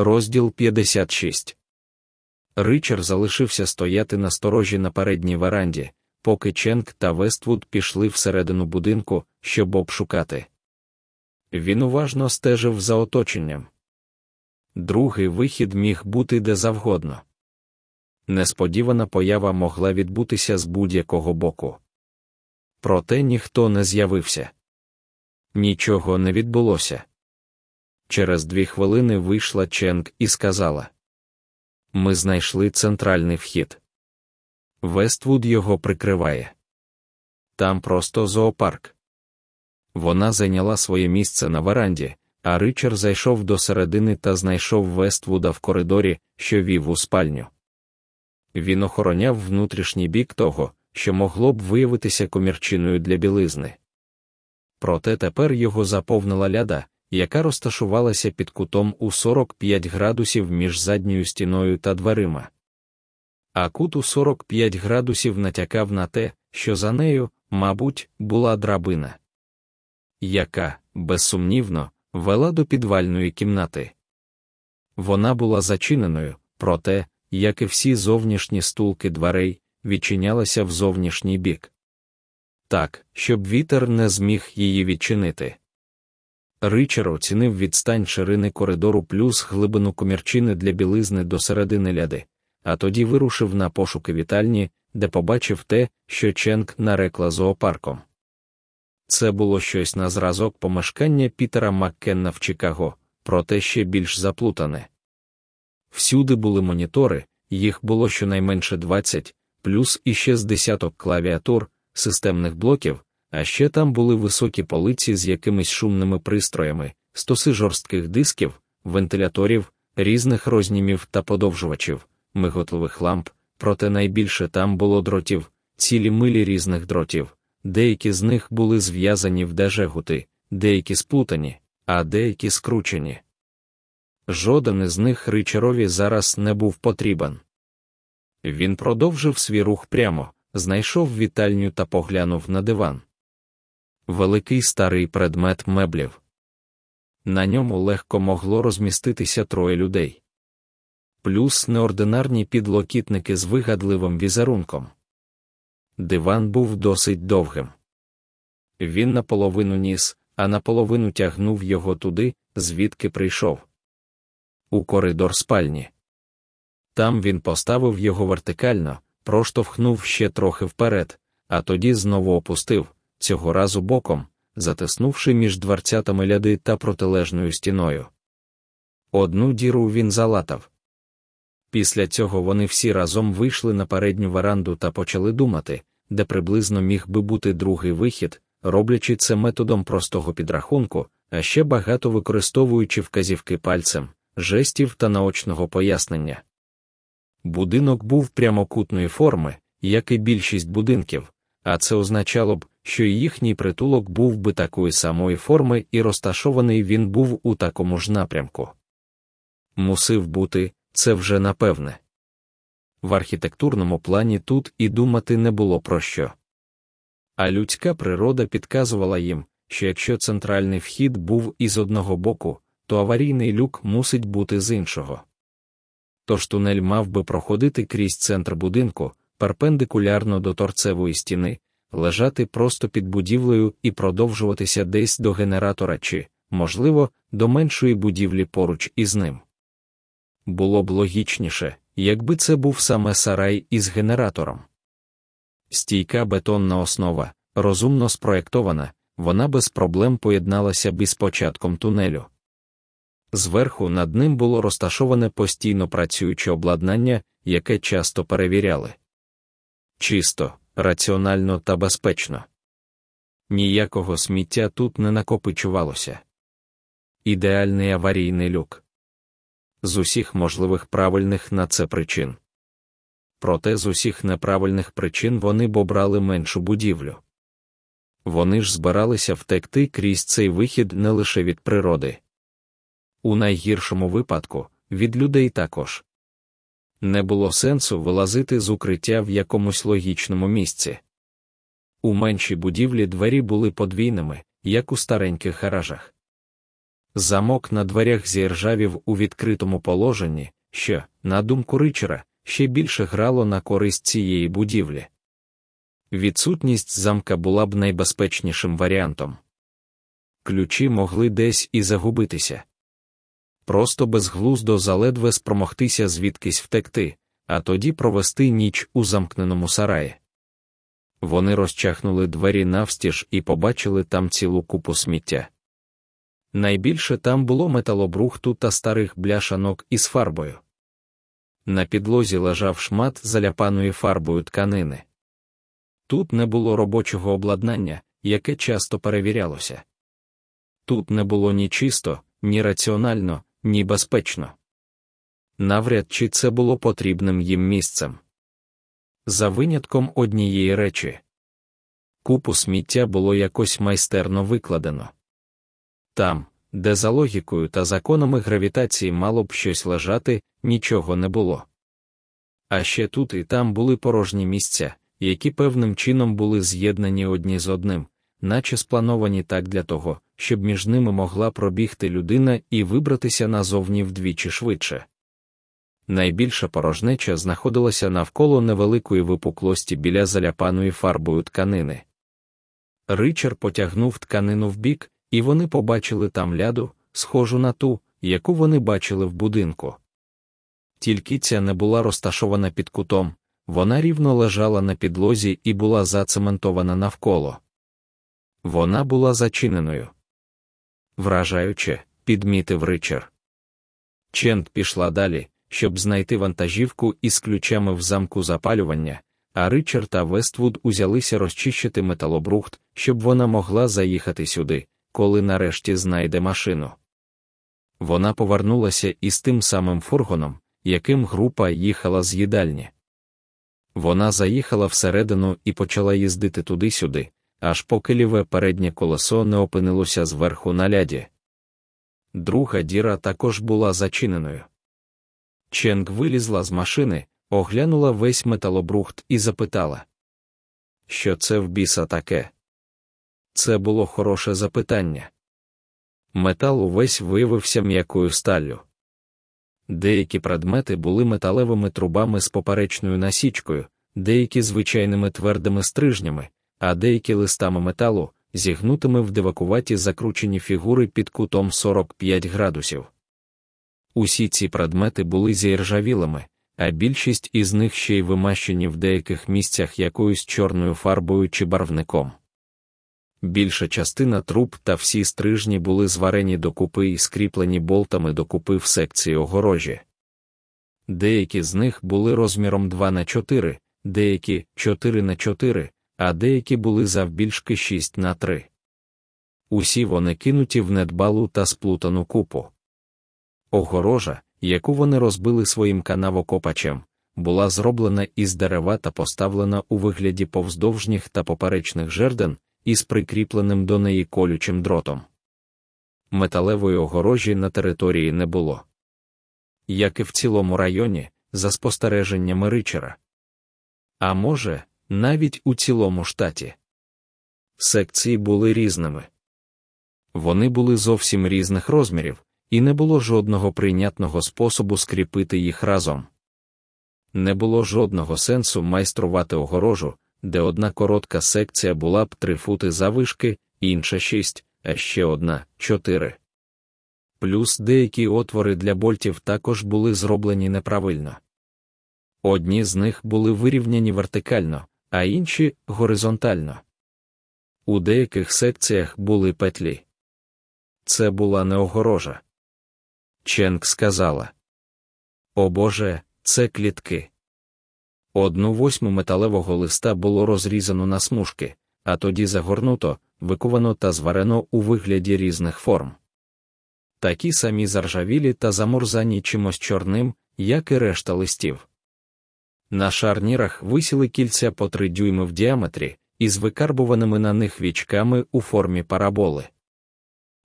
Розділ 56 Ричард залишився стояти на сторожі на передній веранді, поки Ченк та Вествуд пішли всередину будинку, щоб обшукати. Він уважно стежив за оточенням. Другий вихід міг бути де завгодно. Несподівана поява могла відбутися з будь-якого боку. Проте ніхто не з'явився. Нічого не відбулося. Через дві хвилини вийшла Ченк і сказала: Ми знайшли центральний вхід. Вествуд його прикриває. Там просто зоопарк. Вона зайняла своє місце на веранді, а Ричард зайшов до середини та знайшов Вествуда в коридорі, що вів у спальню. Він охороняв внутрішній бік того, що могло б виявитися комірчиною для білизни. Проте тепер його заповнила ляда, яка розташувалася під кутом у 45 градусів між задньою стіною та дверима. А кут у 45 градусів натякав на те, що за нею, мабуть, була драбина, яка, безсумнівно, вела до підвальної кімнати. Вона була зачиненою, проте, як і всі зовнішні стулки дверей, відчинялася в зовнішній бік. Так, щоб вітер не зміг її відчинити. Ричар оцінив відстань ширини коридору плюс глибину комірчини для білизни до середини ляди, а тоді вирушив на пошуки вітальні, де побачив те, що Ченк нарекла зоопарком. Це було щось на зразок помешкання Пітера Маккенна в Чикаго, проте ще більш заплутане. Всюди були монітори, їх було щонайменше 20, плюс іще з десяток клавіатур, системних блоків, а ще там були високі полиці з якимись шумними пристроями, стоси жорстких дисків, вентиляторів, різних рознімів та подовжувачів, миготливих ламп, проте найбільше там було дротів, цілі милі різних дротів, деякі з них були зв'язані в дежегути, деякі сплутані, а деякі скручені. Жоден із них Ричарові зараз не був потрібен. Він продовжив свій рух прямо, знайшов вітальню та поглянув на диван. Великий старий предмет меблів. На ньому легко могло розміститися троє людей. Плюс неординарні підлокітники з вигадливим візерунком. Диван був досить довгим. Він наполовину ніс, а наполовину тягнув його туди, звідки прийшов. У коридор спальні. Там він поставив його вертикально, проштовхнув ще трохи вперед, а тоді знову опустив, цього разу боком, затиснувши між дверцятами ляди та протилежною стіною. Одну діру він залатав. Після цього вони всі разом вийшли на передню веранду та почали думати, де приблизно міг би бути другий вихід, роблячи це методом простого підрахунку, а ще багато використовуючи вказівки пальцем, жестів та наочного пояснення. Будинок був прямокутної форми, як і більшість будинків, а це означало б, що їхній притулок був би такої самої форми і розташований він був у такому ж напрямку. Мусив бути, це вже напевне. В архітектурному плані тут і думати не було про що. А людська природа підказувала їм, що якщо центральний вхід був із одного боку, то аварійний люк мусить бути з іншого. Тож тунель мав би проходити крізь центр будинку, перпендикулярно до торцевої стіни, лежати просто під будівлею і продовжуватися десь до генератора чи, можливо, до меншої будівлі поруч із ним. Було б логічніше, якби це був саме сарай із генератором. Стійка бетонна основа, розумно спроєктована, вона без проблем поєдналася б із початком тунелю. Зверху над ним було розташоване постійно працююче обладнання, яке часто перевіряли. Чисто, раціонально та безпечно. Ніякого сміття тут не накопичувалося. Ідеальний аварійний люк. З усіх можливих правильних на це причин. Проте з усіх неправильних причин вони б обрали меншу будівлю. Вони ж збиралися втекти крізь цей вихід не лише від природи. У найгіршому випадку від людей також. Не було сенсу вилазити з укриття в якомусь логічному місці. У меншій будівлі двері були подвійними, як у стареньких гаражах. Замок на дверях зіржавів у відкритому положенні, що, на думку ричера, ще більше грало на користь цієї будівлі. Відсутність замка була б найбезпечнішим варіантом. Ключі могли десь і загубитися. Просто безглуздо заледве спромогтися звідкись втекти, а тоді провести ніч у замкненому сараї. Вони розчахнули двері навстіж і побачили там цілу купу сміття. Найбільше там було металобрухту та старих бляшанок із фарбою. На підлозі лежав шмат заляпаної фарбою тканини. Тут не було робочого обладнання, яке часто перевірялося. Тут не було ні чисто, ні раціонально, ні безпечно. Навряд чи це було потрібним їм місцем. За винятком однієї речі купу сміття було якось майстерно викладено. Там, де за логікою та законами гравітації мало б щось лежати, нічого не було. А ще тут і там були порожні місця, які певним чином були з'єднані одні з одним, наче сплановані так для того, щоб між ними могла пробігти людина і вибратися назовні вдвічі швидше. Найбільша порожнеча знаходилася навколо невеликої випуклості біля заляпаної фарбою тканини. Ричар потягнув тканину вбік, і вони побачили там ляду, схожу на ту, яку вони бачили в будинку. Тільки ця не була розташована під кутом, вона рівно лежала на підлозі і була зацементована навколо. Вона була зачиненою. Вражаюче, підмітив Ричар. Чент пішла далі, щоб знайти вантажівку із ключами в замку запалювання, а Ричард та Вествуд узялися розчищити металобрухт, щоб вона могла заїхати сюди, коли нарешті знайде машину. Вона повернулася із тим самим фургоном, яким група їхала з їдальні. Вона заїхала всередину і почала їздити туди-сюди, аж поки ліве переднє колесо не опинилося зверху на ляді. Друга діра також була зачиненою. Ченг вилізла з машини, оглянула весь металобрухт і запитала, що це в біса таке? Це було хороше запитання. Метал увесь виявився м'якою сталлю. Деякі предмети були металевими трубами з поперечною насічкою, деякі звичайними твердими стрижнями, а деякі листами металу, зігнутими в дивакуваті закручені фігури під кутом 45 градусів. Усі ці предмети були зіржавілими, а більшість із них ще й вимащені в деяких місцях якоюсь чорною фарбою чи барвником. Більша частина труб та всі стрижні були зварені докупи і скріплені болтами докупи в секції огорожі. Деякі з них були розміром 2 на 4, деякі 4 на 4, а деякі були завбільшки 6 на 3. Усі вони кинуті в недбалу та сплутану купу. Огорожа, яку вони розбили своїм канавокопачем, була зроблена із дерева та поставлена у вигляді повздовжніх та поперечних жерден із прикріпленим до неї колючим дротом. Металевої огорожі на території не було. Як і в цілому районі, за спостереженнями Ричера. А може, навіть у цілому штаті. Секції були різними. Вони були зовсім різних розмірів, і не було жодного прийнятного способу скріпити їх разом. Не було жодного сенсу майструвати огорожу, де одна коротка секція була б три фути завишки, інша шість, а ще одна чотири. Плюс деякі отвори для больтів також були зроблені неправильно. Одні з них були вирівняні вертикально, а інші горизонтально. У деяких секціях були петлі. Це була не огорожа. Ченк сказала: О Боже, це клітки. Одну восьму металевого листа було розрізано на смужки, а тоді загорнуто, викувано та зварено у вигляді різних форм. Такі самі заржавілі та заморзані чимось чорним, як і решта листів. На шарнірах висіли кільця по три дюйми в діаметрі, із викарбуваними на них вічками у формі параболи.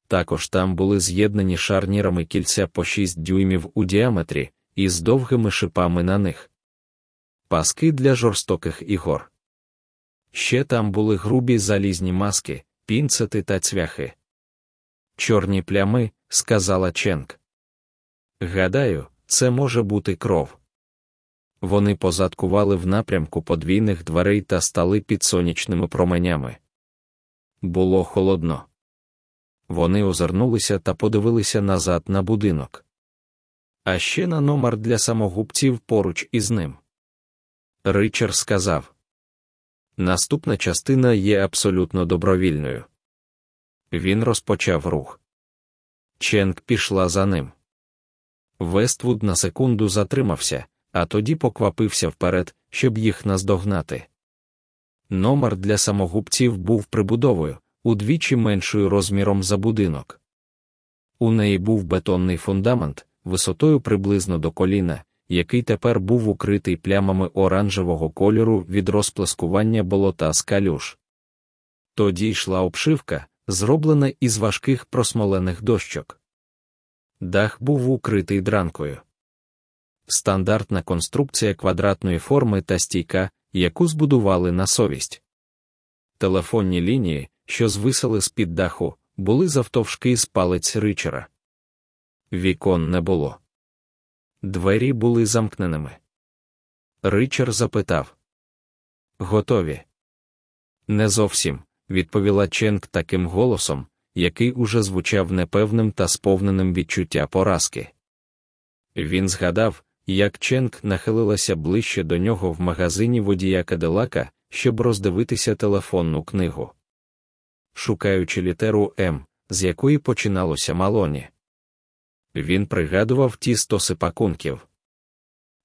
Також там були з'єднані шарнірами кільця по 6 дюймів у діаметрі, із довгими шипами на них. Паски для жорстоких ігор. Ще там були грубі залізні маски, пінцети та цвяхи. Чорні плями, сказала Ченк. Гадаю, це може бути кров. Вони позадкували в напрямку подвійних дверей та стали під сонячними променями. Було холодно. Вони озирнулися та подивилися назад на будинок. А ще на номер для самогубців поруч із ним. Ричард сказав: Наступна частина є абсолютно добровільною. Він розпочав рух. Ченк пішла за ним. Вествуд на секунду затримався, а тоді поквапився вперед, щоб їх наздогнати. Номер для самогубців був прибудовою, удвічі меншою розміром за будинок. У неї був бетонний фундамент, висотою приблизно до коліна, який тепер був укритий плямами оранжевого кольору від розплескування болота з калюш. Тоді йшла обшивка, зроблена із важких просмолених дощок. Дах був укритий дранкою. Стандартна конструкція квадратної форми та стійка, яку збудували на совість. Телефонні лінії, що звисали з під даху, були завтовшки з палець ричера. Вікон не було. Двері були замкненими. Ричар запитав Готові? Не зовсім, відповіла Ченк таким голосом, який уже звучав непевним та сповненим відчуття поразки. Він згадав, як Ченк нахилилася ближче до нього в магазині водія Кадилака, щоб роздивитися телефонну книгу. Шукаючи літеру М, з якої починалося малоні. Він пригадував ті стоси пакунків.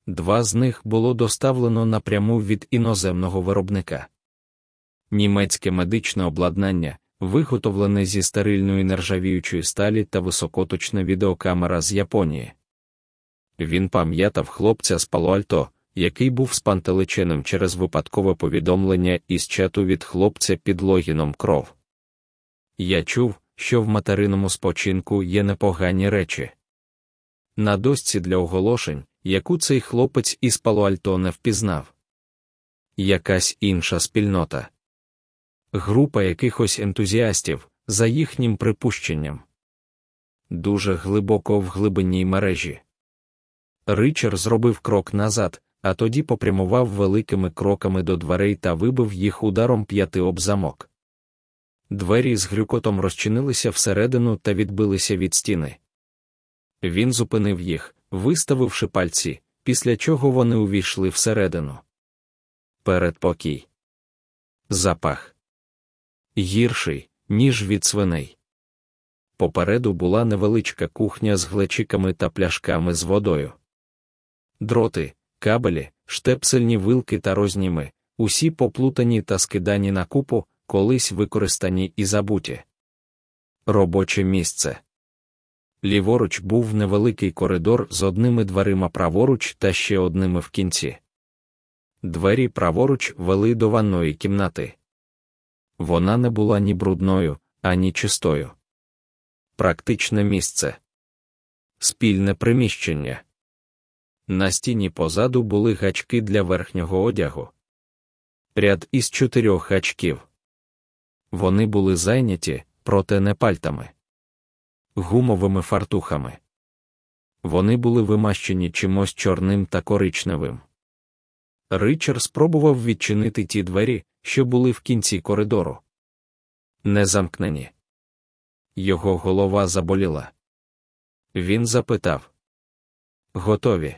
Два з них було доставлено напряму від іноземного виробника. Німецьке медичне обладнання, виготовлене зі стерильної нержавіючої сталі та високоточна відеокамера з Японії. Він пам'ятав хлопця з Пало-Альто, який був спантеличеним через випадкове повідомлення із чату від хлопця під логіном кров. Я чув, що в материному спочинку є непогані речі. На дошці для оголошень, яку цей хлопець із Пало-Альто не впізнав. Якась інша спільнота. Група якихось ентузіастів, за їхнім припущенням. Дуже глибоко в глибинній мережі. Ричард зробив крок назад, а тоді попрямував великими кроками до дверей та вибив їх ударом п'яти об замок. Двері з грюкотом розчинилися всередину та відбилися від стіни. Він зупинив їх, виставивши пальці, після чого вони увійшли всередину. Передпокій. Запах гірший, ніж від свиней. Попереду була невеличка кухня з глечиками та пляшками з водою. Дроти, кабелі, штепсельні вилки та розніми, усі поплутані та скидані на купу, колись використані і забуті. Робоче місце. Ліворуч був невеликий коридор з одними дверима праворуч та ще одними в кінці. Двері праворуч вели до ванної кімнати. Вона не була ні брудною, ані чистою. Практичне місце. Спільне приміщення. На стіні позаду були гачки для верхнього одягу. Ряд із чотирьох гачків. Вони були зайняті, проте не пальтами, гумовими фартухами. Вони були вимащені чимось чорним та коричневим. Ричард спробував відчинити ті двері, що були в кінці коридору. Не замкнені. Його голова заболіла. Він запитав Готові?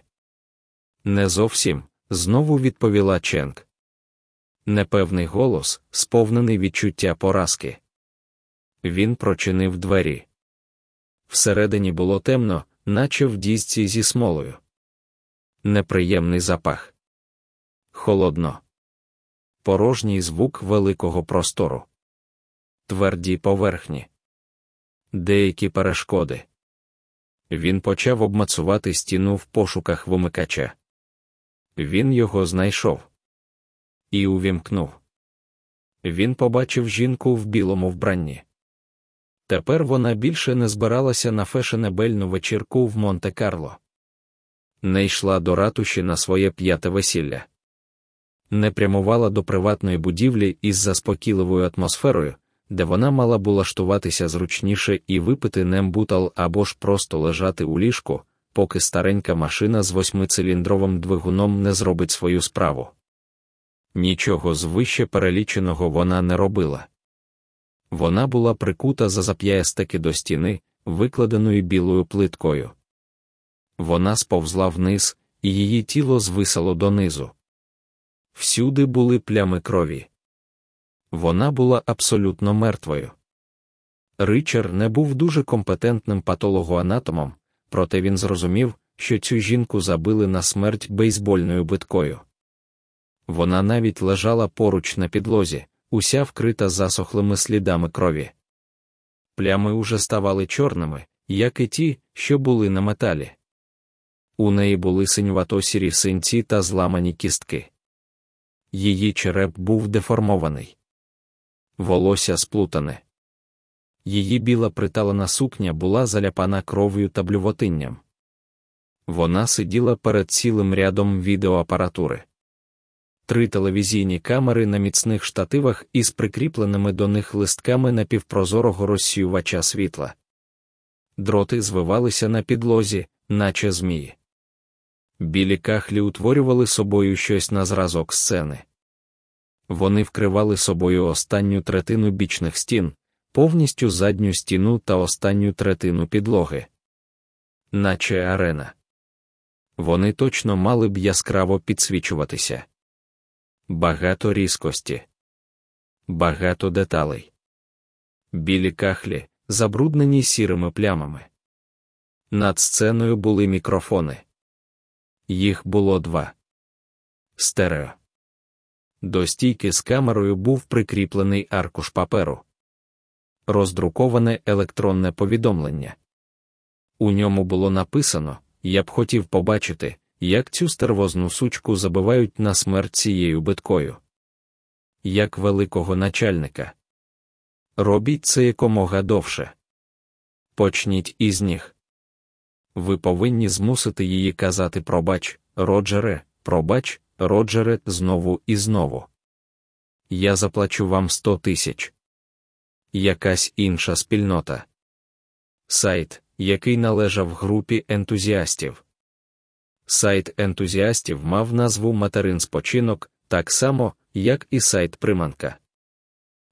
Не зовсім, знову відповіла Ченк. Непевний голос, сповнений відчуття поразки. Він прочинив двері. Всередині було темно, наче в дізці зі смолою. Неприємний запах. Холодно. Порожній звук великого простору. Тверді поверхні. Деякі перешкоди. Він почав обмацувати стіну в пошуках вимикача. Він його знайшов і увімкнув. Він побачив жінку в білому вбранні. Тепер вона більше не збиралася на фешенебельну вечірку в Монте-Карло. Не йшла до ратуші на своє п'яте весілля, не прямувала до приватної будівлі із заспокійливою атмосферою, де вона мала б улаштуватися зручніше і випити нембутал або ж просто лежати у ліжку, поки старенька машина з восьмициліндровим двигуном не зробить свою справу. Нічого з вище переліченого вона не робила. Вона була прикута за зап'ястики до стіни, викладеної білою плиткою. Вона сповзла вниз, і її тіло звисало донизу. Всюди були плями крові. Вона була абсолютно мертвою. Ричард не був дуже компетентним патологоанатомом, проте він зрозумів, що цю жінку забили на смерть бейсбольною биткою. Вона навіть лежала поруч на підлозі, уся вкрита засохлими слідами крові. Плями уже ставали чорними, як і ті, що були на металі. У неї були синювато сірі синці та зламані кістки. Її череп був деформований, волосся сплутане. Її біла приталена сукня була заляпана кров'ю та блювотинням. Вона сиділа перед цілим рядом відеоапаратури. Три телевізійні камери на міцних штативах із прикріпленими до них листками напівпрозорого розсіювача світла. Дроти звивалися на підлозі, наче змії. Білі кахлі утворювали собою щось на зразок сцени. Вони вкривали собою останню третину бічних стін, повністю задню стіну та останню третину підлоги. Наче арена. Вони точно мали б яскраво підсвічуватися. Багато різкості, багато деталей. Білі кахлі, забруднені сірими плямами. Над сценою були мікрофони. Їх було два. Стерео. До стійки з камерою був прикріплений аркуш паперу. Роздруковане електронне повідомлення. У ньому було написано: Я б хотів побачити, як цю стервозну сучку забивають на смерть цією биткою. Як великого начальника. Робіть це якомога довше. Почніть із ніг. Ви повинні змусити її казати пробач, Роджере, пробач, Роджере, знову і знову. Я заплачу вам сто тисяч. Якась інша спільнота. Сайт, який належав групі ентузіастів. Сайт ентузіастів мав назву Материн спочинок, так само, як і сайт Приманка.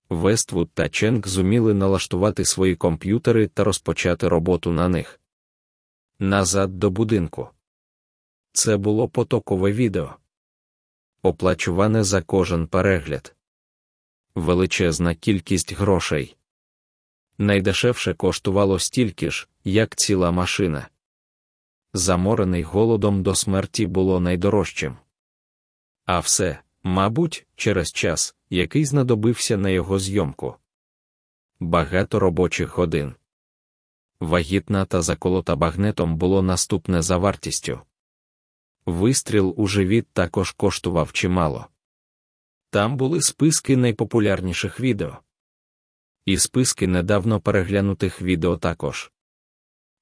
Вествуд та Ченк зуміли налаштувати свої комп'ютери та розпочати роботу на них. Назад до будинку. Це було потокове відео. Оплачуване за кожен перегляд. Величезна кількість грошей. Найдешевше коштувало стільки ж, як ціла машина. Заморений голодом до смерті було найдорожчим. А все, мабуть, через час, який знадобився на його зйомку. Багато робочих годин. Вагітна та заколота багнетом було наступне за вартістю. Вистріл у живіт також коштував чимало. Там були списки найпопулярніших відео. І списки недавно переглянутих відео також.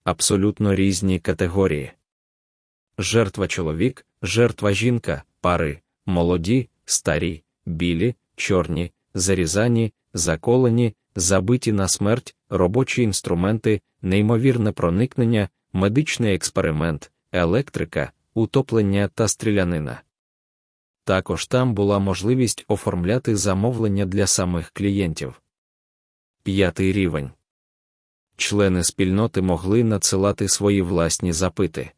Абсолютно різні категорії. Жертва чоловік, жертва жінка, пари, молоді, старі, білі, чорні, зарізані, заколені, забиті на смерть, робочі інструменти, неймовірне проникнення, медичний експеримент, електрика, утоплення та стрілянина. Також там була можливість оформляти замовлення для самих клієнтів. П'ятий рівень. Члени спільноти могли надсилати свої власні запити.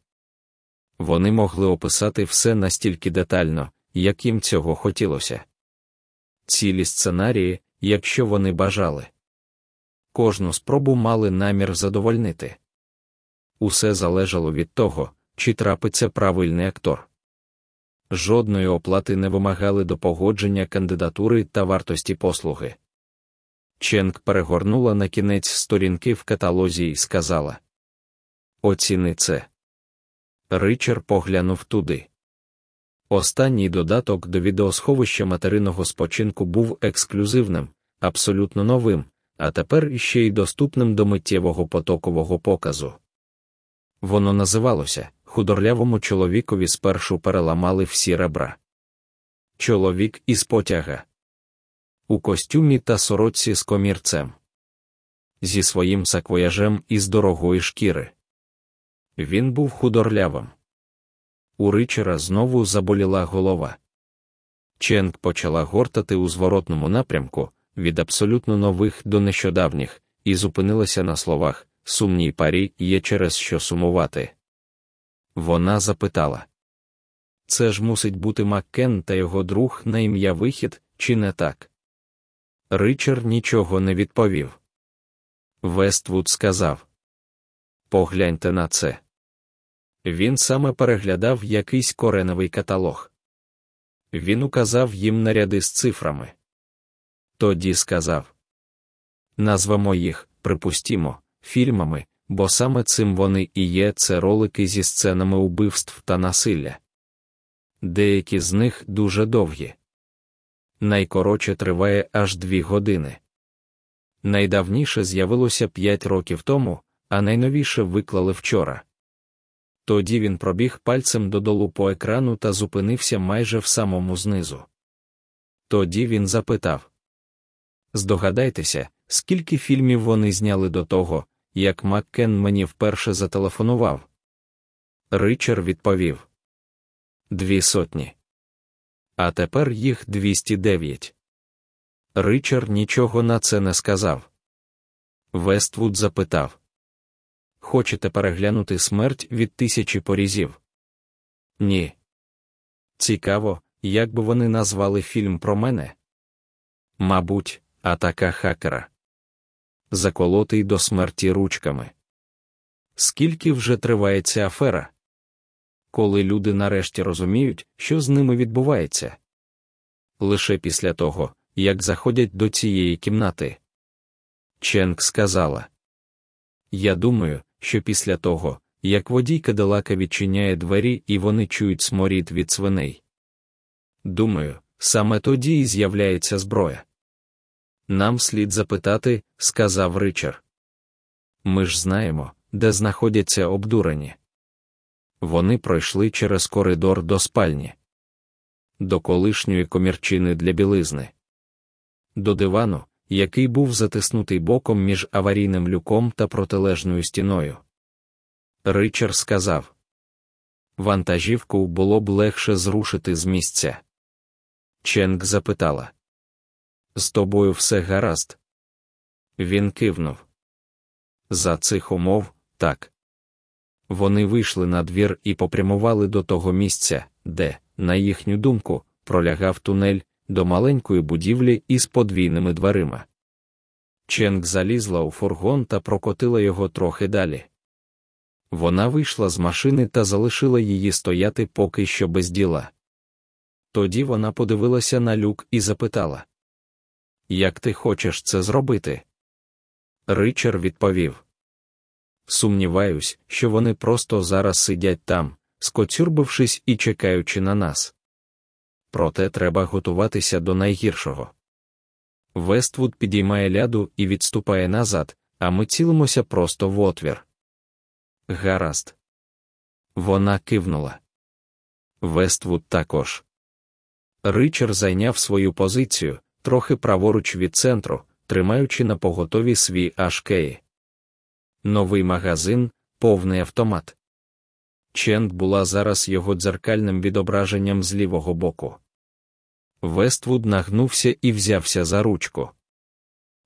Вони могли описати все настільки детально, як їм цього хотілося. Цілі сценарії, якщо вони бажали. Кожну спробу мали намір задовольнити. Усе залежало від того, чи трапиться правильний актор. Жодної оплати не вимагали до погодження кандидатури та вартості послуги. Ченк перегорнула на кінець сторінки в каталозі і сказала: Оціни це. Ричард поглянув туди. Останній додаток до відеосховища материного спочинку був ексклюзивним, абсолютно новим, а тепер іще й доступним до миттєвого потокового показу. Воно називалося худорлявому чоловікові спершу переламали всі ребра. Чоловік із потяга. у костюмі та сорочці з комірцем. Зі своїм саквояжем із дорогої шкіри. Він був худорлявим. У Ричера знову заболіла голова. Ченк почала гортати у зворотному напрямку від абсолютно нових до нещодавніх, і зупинилася на словах сумній парі є через що сумувати. Вона запитала Це ж мусить бути Маккен та його друг на ім'я вихід, чи не так? Ричард нічого не відповів. Вествуд сказав Погляньте на це. Він саме переглядав якийсь кореновий каталог. Він указав їм наряди з цифрами. Тоді сказав Назвемо їх, припустімо, фільмами, бо саме цим вони і є це ролики зі сценами убивств та насилля. Деякі з них дуже довгі. Найкоротше триває аж дві години. Найдавніше з'явилося п'ять років тому, а найновіше виклали вчора. Тоді він пробіг пальцем додолу по екрану та зупинився майже в самому знизу. Тоді він запитав Здогадайтеся, скільки фільмів вони зняли до того, як Маккен мені вперше зателефонував. Ричард відповів Дві сотні. А тепер їх 209. Ричард нічого на це не сказав. Вествуд запитав Хочете переглянути смерть від тисячі порізів? Ні. Цікаво, як би вони назвали фільм про мене? Мабуть, атака хакера. Заколотий до смерті ручками. Скільки вже триває ця афера? Коли люди нарешті розуміють, що з ними відбувається? Лише після того, як заходять до цієї кімнати. Ченк сказала: Я думаю, що після того, як водій Кадилака відчиняє двері і вони чують сморід від свиней. Думаю, саме тоді і з'являється зброя. Нам слід запитати, сказав Ричард. Ми ж знаємо, де знаходяться обдурені. Вони пройшли через коридор до спальні, до колишньої комірчини для білизни, до дивану, який був затиснутий боком між аварійним люком та протилежною стіною. Ричард сказав Вантажівку було б легше зрушити з місця. Ченк запитала З тобою все гаразд? Він кивнув. За цих умов, так. Вони вийшли на двір і попрямували до того місця, де, на їхню думку, пролягав тунель до маленької будівлі із подвійними дверима. Ченк залізла у фургон та прокотила його трохи далі. Вона вийшла з машини та залишила її стояти поки що без діла. Тоді вона подивилася на люк і запитала: Як ти хочеш це зробити? Ричард відповів: Сумніваюсь, що вони просто зараз сидять там, скоцюрбившись і чекаючи на нас. Проте треба готуватися до найгіршого. Вествуд підіймає ляду і відступає назад, а ми цілимося просто в отвір. Гаразд. Вона кивнула. Вествуд також. Ричард зайняв свою позицію, трохи праворуч від центру, тримаючи на поготові свій ашкеї. Новий магазин, повний автомат. Ченд була зараз його дзеркальним відображенням з лівого боку. Вествуд нагнувся і взявся за ручку.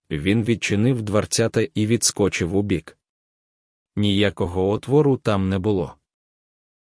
Він відчинив дверцята і відскочив убік. Ніякого отвору там не було.